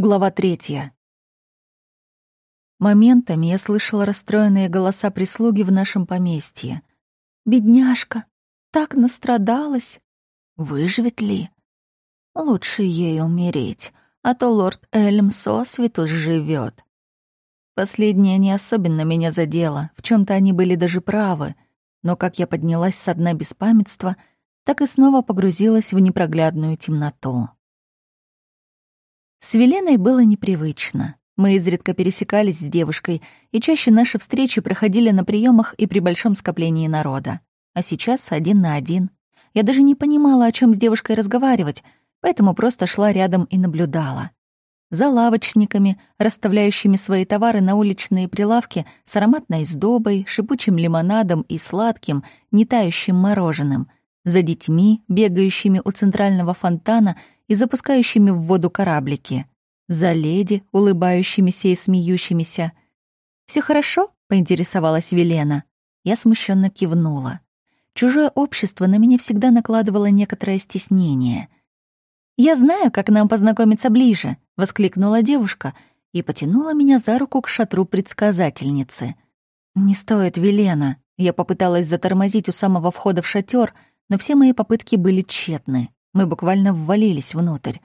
Глава третья. Моментами я слышала расстроенные голоса прислуги в нашем поместье. «Бедняжка! Так настрадалась! Выживет ли? Лучше ей умереть, а то лорд Эльм сосвету живет. Последнее не особенно меня задело, в чем то они были даже правы, но как я поднялась со дна беспамятства, так и снова погрузилась в непроглядную темноту. С Веленой было непривычно. Мы изредка пересекались с девушкой, и чаще наши встречи проходили на приемах и при большом скоплении народа. А сейчас один на один. Я даже не понимала, о чем с девушкой разговаривать, поэтому просто шла рядом и наблюдала. За лавочниками, расставляющими свои товары на уличные прилавки с ароматной сдобой, шипучим лимонадом и сладким, не тающим мороженым. За детьми, бегающими у центрального фонтана и запускающими в воду кораблики. За леди, улыбающимися и смеющимися. Все хорошо?» — поинтересовалась Велена. Я смущенно кивнула. Чужое общество на меня всегда накладывало некоторое стеснение. «Я знаю, как нам познакомиться ближе», — воскликнула девушка и потянула меня за руку к шатру предсказательницы. «Не стоит, Велена». Я попыталась затормозить у самого входа в шатер, но все мои попытки были тщетны. Мы буквально ввалились внутрь.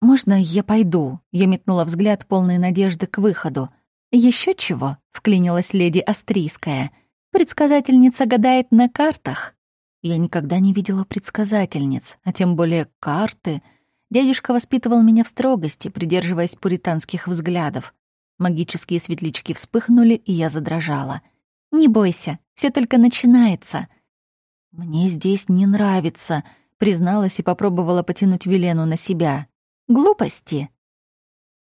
«Можно я пойду?» — я метнула взгляд полной надежды к выходу. Еще чего?» — вклинилась леди Австрийская. «Предсказательница гадает на картах». Я никогда не видела предсказательниц, а тем более карты. Дядюшка воспитывал меня в строгости, придерживаясь пуританских взглядов. Магические светлячки вспыхнули, и я задрожала. «Не бойся, все только начинается». «Мне здесь не нравится», призналась и попробовала потянуть Велену на себя. Глупости.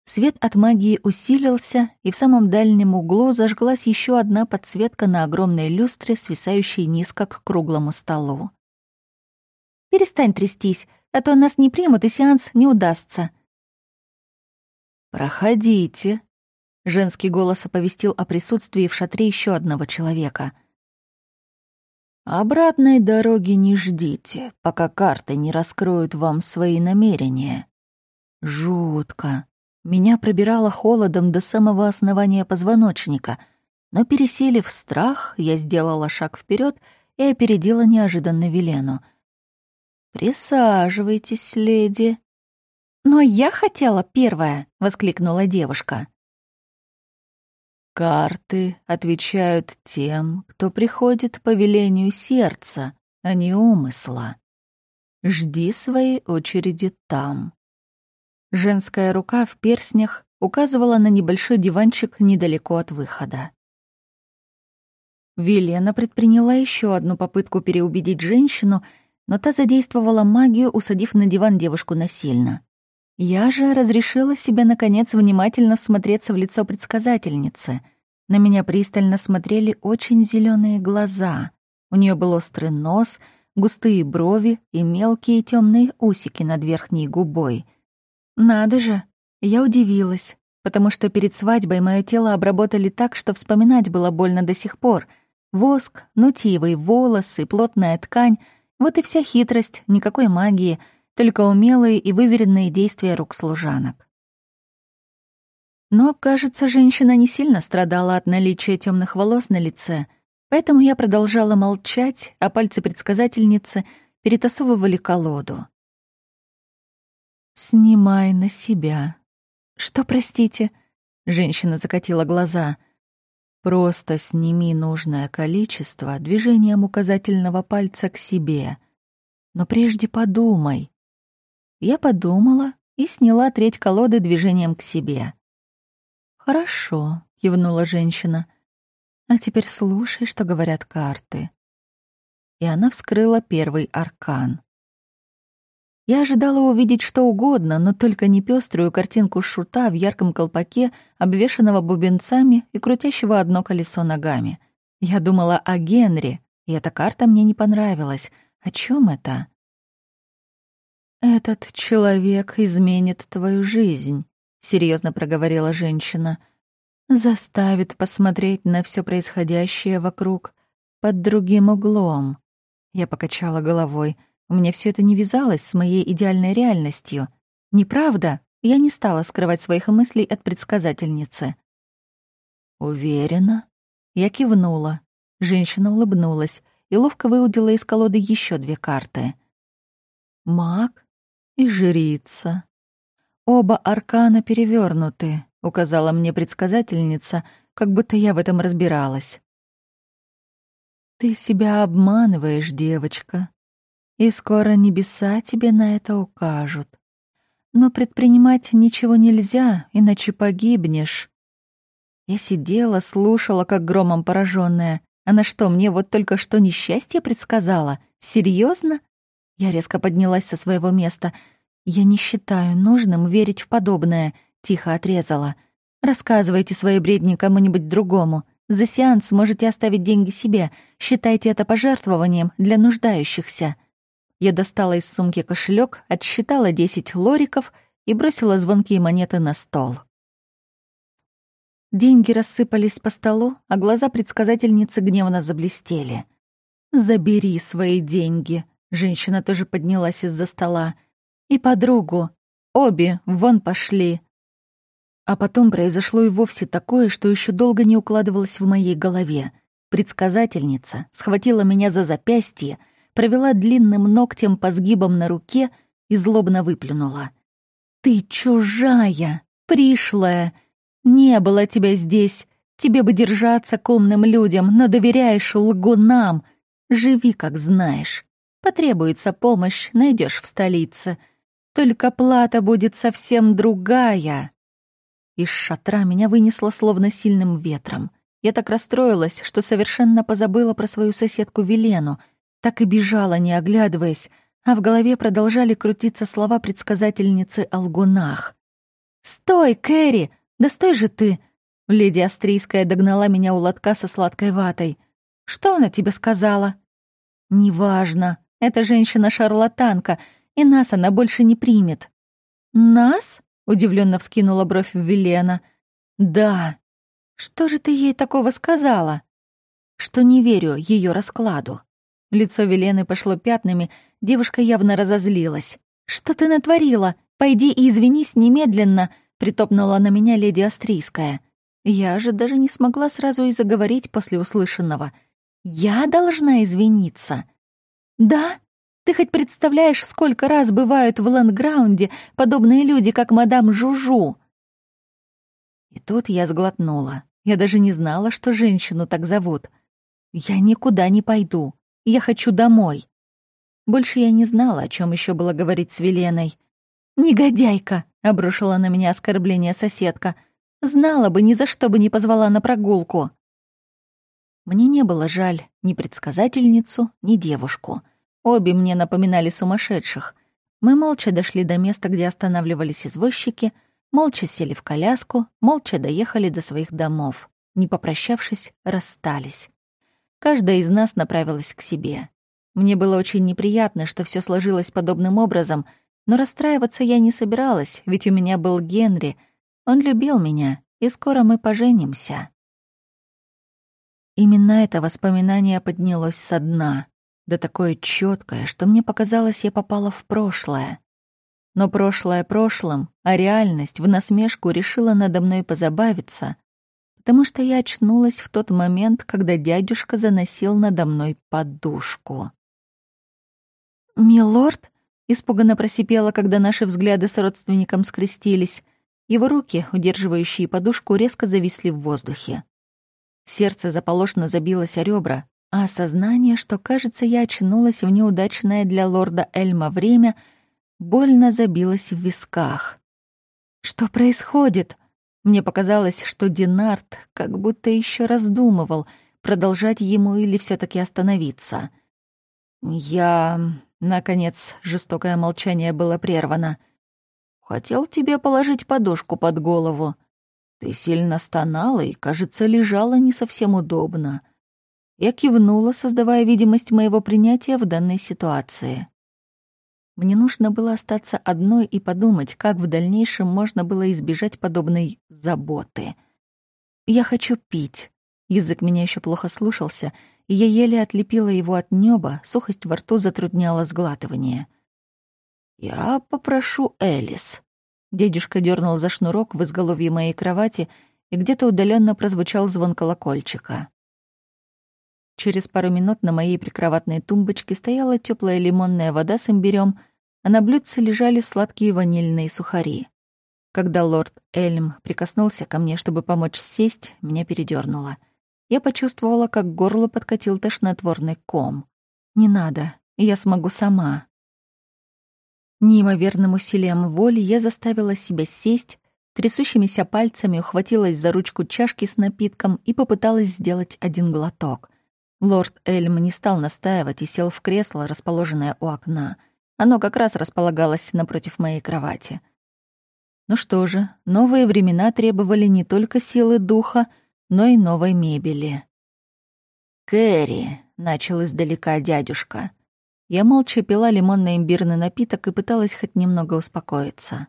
Свет от магии усилился, и в самом дальнем углу зажглась еще одна подсветка на огромной люстре, свисающей низко к круглому столу. «Перестань трястись, а то нас не примут, и сеанс не удастся». «Проходите», — женский голос оповестил о присутствии в шатре еще одного человека — Обратной дороги не ждите, пока карты не раскроют вам свои намерения. Жутко. Меня пробирало холодом до самого основания позвоночника, но, переселив страх, я сделала шаг вперед и опередила неожиданно Велену. «Присаживайтесь, леди». «Но я хотела первая!» — воскликнула девушка. Карты отвечают тем, кто приходит по велению сердца, а не умысла. Жди своей очереди там. Женская рука в перстнях указывала на небольшой диванчик недалеко от выхода. Велена предприняла еще одну попытку переубедить женщину, но та задействовала магию, усадив на диван девушку насильно. Я же разрешила себе, наконец, внимательно всмотреться в лицо предсказательницы. На меня пристально смотрели очень зеленые глаза. У нее был острый нос, густые брови и мелкие темные усики над верхней губой. Надо же, я удивилась, потому что перед свадьбой мое тело обработали так, что вспоминать было больно до сих пор. Воск, нутиевые волосы, плотная ткань — вот и вся хитрость, никакой магии — только умелые и выверенные действия рук служанок. Но, кажется, женщина не сильно страдала от наличия темных волос на лице, поэтому я продолжала молчать, а пальцы предсказательницы перетасовывали колоду. «Снимай на себя». «Что, простите?» — женщина закатила глаза. «Просто сними нужное количество движением указательного пальца к себе. Но прежде подумай, я подумала и сняла треть колоды движением к себе. «Хорошо», — кивнула женщина. «А теперь слушай, что говорят карты». И она вскрыла первый аркан. Я ожидала увидеть что угодно, но только не пеструю картинку шута в ярком колпаке, обвешанного бубенцами и крутящего одно колесо ногами. Я думала о Генри, и эта карта мне не понравилась. О чем это? «Этот человек изменит твою жизнь», — серьезно проговорила женщина. «Заставит посмотреть на все происходящее вокруг под другим углом». Я покачала головой. Меня все это не вязалось с моей идеальной реальностью. Неправда? Я не стала скрывать своих мыслей от предсказательницы. «Уверена?» Я кивнула. Женщина улыбнулась и ловко выудила из колоды еще две карты. «Маг и жрица. Оба аркана перевернуты», — указала мне предсказательница, как будто я в этом разбиралась. «Ты себя обманываешь, девочка, и скоро небеса тебе на это укажут. Но предпринимать ничего нельзя, иначе погибнешь. Я сидела, слушала, как громом пораженная. Она что, мне вот только что несчастье предсказала? Серьезно? Я резко поднялась со своего места. Я не считаю нужным верить в подобное, тихо отрезала. Рассказывайте свои бредни кому-нибудь другому. За сеанс можете оставить деньги себе. Считайте это пожертвованием для нуждающихся. Я достала из сумки кошелек, отсчитала 10 лориков и бросила звонкие монеты на стол. Деньги рассыпались по столу, а глаза предсказательницы гневно заблестели. «Забери свои деньги», — женщина тоже поднялась из-за стола. «И подругу. Обе вон пошли». А потом произошло и вовсе такое, что еще долго не укладывалось в моей голове. Предсказательница схватила меня за запястье — провела длинным ногтем по сгибам на руке и злобно выплюнула. «Ты чужая, пришлая. Не было тебя здесь. Тебе бы держаться к умным людям, но доверяешь лгунам. Живи, как знаешь. Потребуется помощь, найдешь в столице. Только плата будет совсем другая». Из шатра меня вынесло словно сильным ветром. Я так расстроилась, что совершенно позабыла про свою соседку Велену — так и бежала, не оглядываясь, а в голове продолжали крутиться слова предсказательницы о лгунах. «Стой, Кэрри! Да стой же ты!» Леди Австрийская догнала меня у лотка со сладкой ватой. «Что она тебе сказала?» «Неважно. Эта женщина-шарлатанка, и нас она больше не примет». «Нас?» — удивленно вскинула бровь Велена. «Да. Что же ты ей такого сказала?» «Что не верю ее раскладу». Лицо Велены пошло пятнами, девушка явно разозлилась. «Что ты натворила? Пойди и извинись немедленно!» — притопнула на меня леди Австрийская. Я же даже не смогла сразу и заговорить после услышанного. «Я должна извиниться?» «Да? Ты хоть представляешь, сколько раз бывают в Лэндграунде подобные люди, как мадам Жужу?» И тут я сглотнула. Я даже не знала, что женщину так зовут. «Я никуда не пойду. Я хочу домой». Больше я не знала, о чем еще было говорить с Веленой. «Негодяйка!» — обрушила на меня оскорбление соседка. «Знала бы, ни за что бы не позвала на прогулку». Мне не было жаль ни предсказательницу, ни девушку. Обе мне напоминали сумасшедших. Мы молча дошли до места, где останавливались извозчики, молча сели в коляску, молча доехали до своих домов. Не попрощавшись, расстались. Каждая из нас направилась к себе. Мне было очень неприятно, что все сложилось подобным образом, но расстраиваться я не собиралась, ведь у меня был Генри. Он любил меня, и скоро мы поженимся. Именно это воспоминание поднялось со дна, да такое четкое, что мне показалось, я попала в прошлое. Но прошлое прошлым, а реальность в насмешку решила надо мной позабавиться, потому что я очнулась в тот момент, когда дядюшка заносил надо мной подушку. «Милорд?» — испуганно просипела, когда наши взгляды с родственником скрестились. Его руки, удерживающие подушку, резко зависли в воздухе. Сердце заполошно забилось о ребра, а осознание, что, кажется, я очнулась в неудачное для лорда Эльма время, больно забилось в висках. «Что происходит?» Мне показалось, что Динарт как будто еще раздумывал, продолжать ему или все таки остановиться. Я... Наконец, жестокое молчание было прервано. «Хотел тебе положить подушку под голову. Ты сильно стонала и, кажется, лежала не совсем удобно». Я кивнула, создавая видимость моего принятия в данной ситуации. Мне нужно было остаться одной и подумать, как в дальнейшем можно было избежать подобной заботы. «Я хочу пить». Язык меня еще плохо слушался, и я еле отлепила его от неба, сухость во рту затрудняла сглатывание. «Я попрошу Элис». Дедушка дернул за шнурок в изголовье моей кровати, и где-то удаленно прозвучал звон колокольчика. Через пару минут на моей прикроватной тумбочке стояла теплая лимонная вода с имбирем, а на блюдце лежали сладкие ванильные сухари. Когда лорд Эльм прикоснулся ко мне, чтобы помочь сесть, меня передернуло. Я почувствовала, как горло подкатил тошнотворный ком. «Не надо, я смогу сама». Неимоверным усилием воли я заставила себя сесть, трясущимися пальцами ухватилась за ручку чашки с напитком и попыталась сделать один глоток. Лорд Эльм не стал настаивать и сел в кресло, расположенное у окна. Оно как раз располагалось напротив моей кровати. Ну что же, новые времена требовали не только силы духа, но и новой мебели. «Кэрри», — начал издалека дядюшка. Я молча пила лимонно-имбирный напиток и пыталась хоть немного успокоиться.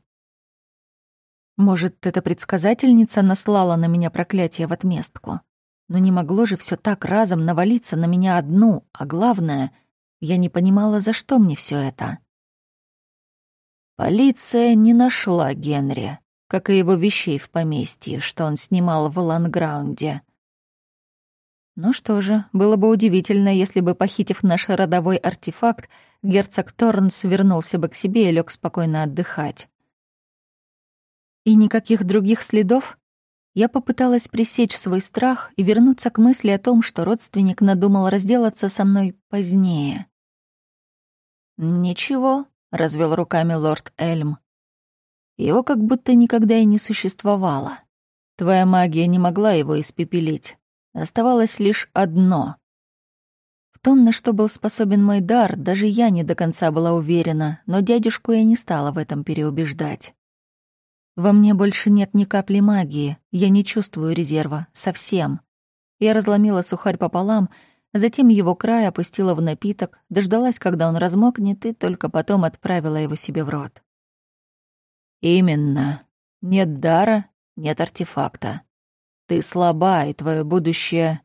Может, эта предсказательница наслала на меня проклятие в отместку? Но не могло же все так разом навалиться на меня одну, а главное, я не понимала, за что мне все это. Полиция не нашла Генри, как и его вещей в поместье, что он снимал в Ланграунде. Ну что же, было бы удивительно, если бы, похитив наш родовой артефакт, герцог Торнс вернулся бы к себе и лег спокойно отдыхать. И никаких других следов? Я попыталась пресечь свой страх и вернуться к мысли о том, что родственник надумал разделаться со мной позднее. «Ничего», — развел руками лорд Эльм. «Его как будто никогда и не существовало. Твоя магия не могла его испепелить. Оставалось лишь одно. В том, на что был способен мой дар, даже я не до конца была уверена, но дядюшку я не стала в этом переубеждать. Во мне больше нет ни капли магии, я не чувствую резерва, совсем. Я разломила сухарь пополам, затем его край опустила в напиток, дождалась, когда он размокнет, и только потом отправила его себе в рот. «Именно. Нет дара, нет артефакта. Ты слаба, и твое будущее...»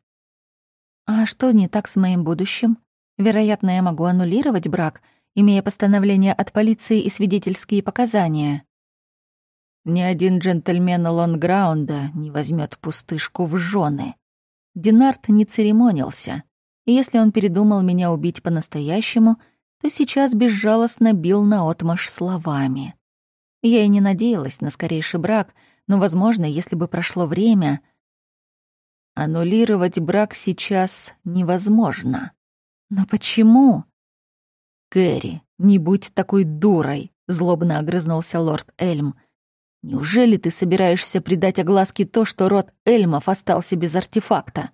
«А что не так с моим будущим? Вероятно, я могу аннулировать брак, имея постановление от полиции и свидетельские показания». Ни один джентльмен Лонграунда не возьмет пустышку в жены. Динарт не церемонился, и если он передумал меня убить по-настоящему, то сейчас безжалостно бил наотмашь словами. Я и не надеялась на скорейший брак, но, возможно, если бы прошло время... Аннулировать брак сейчас невозможно. Но почему? «Кэрри, не будь такой дурой», — злобно огрызнулся лорд Эльм. Неужели ты собираешься придать огласке то, что род Эльмов остался без артефакта?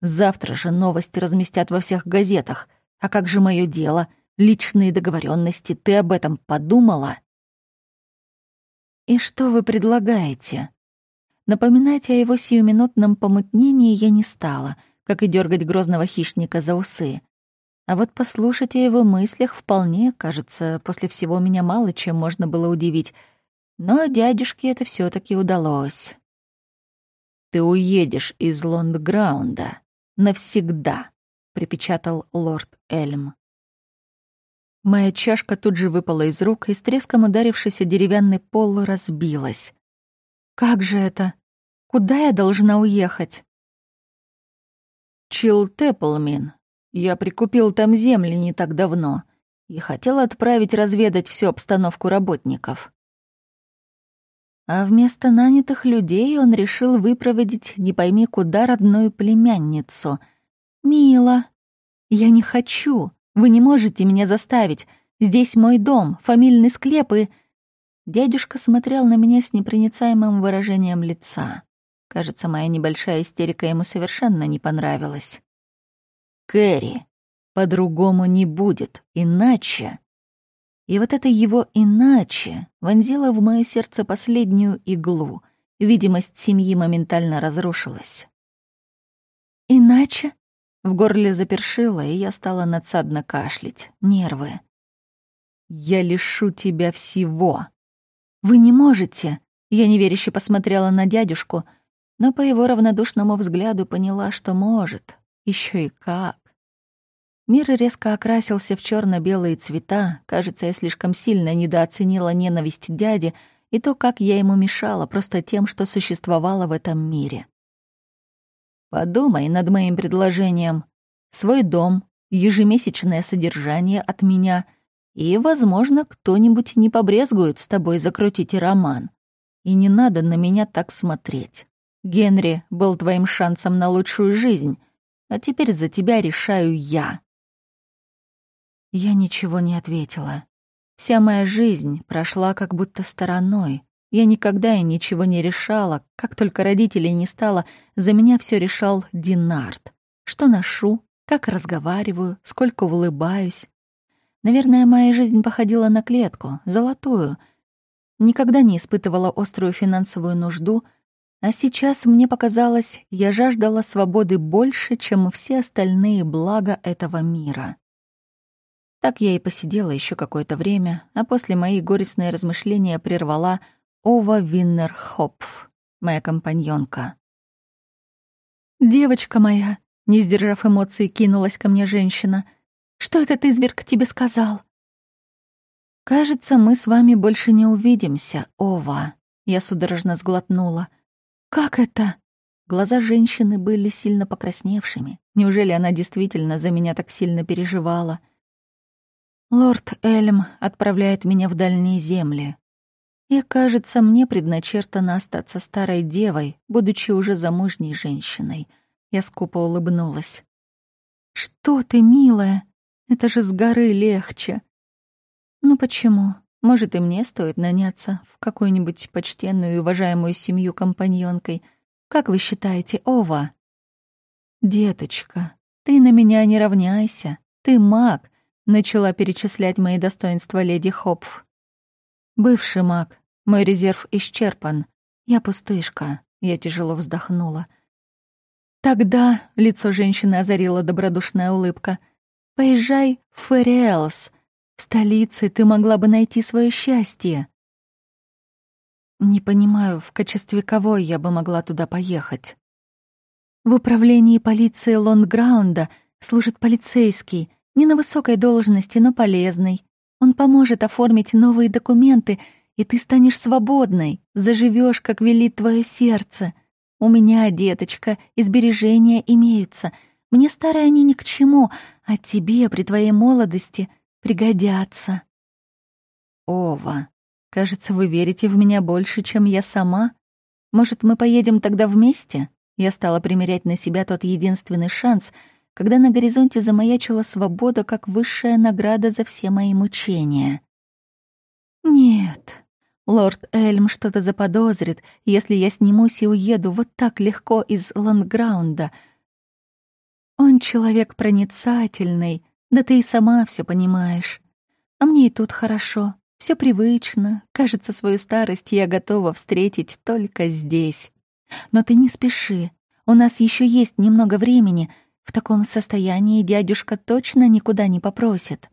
Завтра же новости разместят во всех газетах. А как же мое дело? Личные договоренности. Ты об этом подумала? И что вы предлагаете? Напоминать о его сиюминутном помутнении я не стала, как и дергать грозного хищника за усы. А вот послушать о его мыслях вполне, кажется, после всего меня мало чем можно было удивить — но дядюшке это все таки удалось. «Ты уедешь из Лондграунда навсегда», — припечатал лорд Эльм. Моя чашка тут же выпала из рук и с треском ударившийся деревянный пол разбилась. «Как же это? Куда я должна уехать?» «Чилл Тэпплмин. Я прикупил там земли не так давно и хотел отправить разведать всю обстановку работников. А вместо нанятых людей он решил выпроводить не пойми куда родную племянницу. «Мила, я не хочу. Вы не можете меня заставить. Здесь мой дом, фамильный склеп и...» Дядюшка смотрел на меня с непроницаемым выражением лица. Кажется, моя небольшая истерика ему совершенно не понравилась. «Кэрри, по-другому не будет, иначе...» И вот это его «иначе» вонзило в мое сердце последнюю иглу. Видимость семьи моментально разрушилась. «Иначе?» В горле запершило, и я стала надсадно кашлять. Нервы. «Я лишу тебя всего!» «Вы не можете!» Я неверяще посмотрела на дядюшку, но по его равнодушному взгляду поняла, что может. Еще и как. Мир резко окрасился в черно белые цвета. Кажется, я слишком сильно недооценила ненависть дяди и то, как я ему мешала просто тем, что существовала в этом мире. Подумай над моим предложением. Свой дом, ежемесячное содержание от меня, и, возможно, кто-нибудь не побрезгует с тобой закрутить роман. И не надо на меня так смотреть. Генри был твоим шансом на лучшую жизнь, а теперь за тебя решаю я. Я ничего не ответила. Вся моя жизнь прошла как будто стороной. Я никогда и ничего не решала. Как только родителей не стало, за меня все решал Динард. Что ношу, как разговариваю, сколько улыбаюсь. Наверное, моя жизнь походила на клетку, золотую. Никогда не испытывала острую финансовую нужду, а сейчас мне показалось, я жаждала свободы больше, чем все остальные блага этого мира. Так я и посидела еще какое-то время, а после мои горестные размышления прервала Ова Виннерхопф, моя компаньонка. «Девочка моя!» — не сдержав эмоций, кинулась ко мне женщина. «Что этот изверг тебе сказал?» «Кажется, мы с вами больше не увидимся, Ова», — я судорожно сглотнула. «Как это?» Глаза женщины были сильно покрасневшими. Неужели она действительно за меня так сильно переживала? Лорд Эльм отправляет меня в дальние земли. И, кажется, мне предначертано остаться старой девой, будучи уже замужней женщиной. Я скупо улыбнулась. «Что ты, милая? Это же с горы легче». «Ну почему? Может, и мне стоит наняться в какую-нибудь почтенную и уважаемую семью компаньонкой. Как вы считаете, Ова?» «Деточка, ты на меня не равняйся. Ты маг, Начала перечислять мои достоинства леди Хопф. Бывший маг. Мой резерв исчерпан. Я пустышка. Я тяжело вздохнула. Тогда лицо женщины озарила добродушная улыбка. Поезжай в Фериэлс. В столице ты могла бы найти свое счастье. Не понимаю, в качестве кого я бы могла туда поехать. В управлении полиции Лонграунда служит полицейский, не на высокой должности, но полезный. Он поможет оформить новые документы, и ты станешь свободной, заживешь, как велит твое сердце. У меня, деточка, и имеются. Мне старые они ни к чему, а тебе при твоей молодости пригодятся. Ова, кажется, вы верите в меня больше, чем я сама. Может, мы поедем тогда вместе? Я стала примерять на себя тот единственный шанс — когда на горизонте замаячила свобода как высшая награда за все мои мучения. Нет, лорд Эльм что-то заподозрит, если я снимусь и уеду вот так легко из Ланграунда. Он человек проницательный, да ты и сама все понимаешь. А мне и тут хорошо, все привычно, кажется, свою старость я готова встретить только здесь. Но ты не спеши, у нас еще есть немного времени — в таком состоянии дядюшка точно никуда не попросит.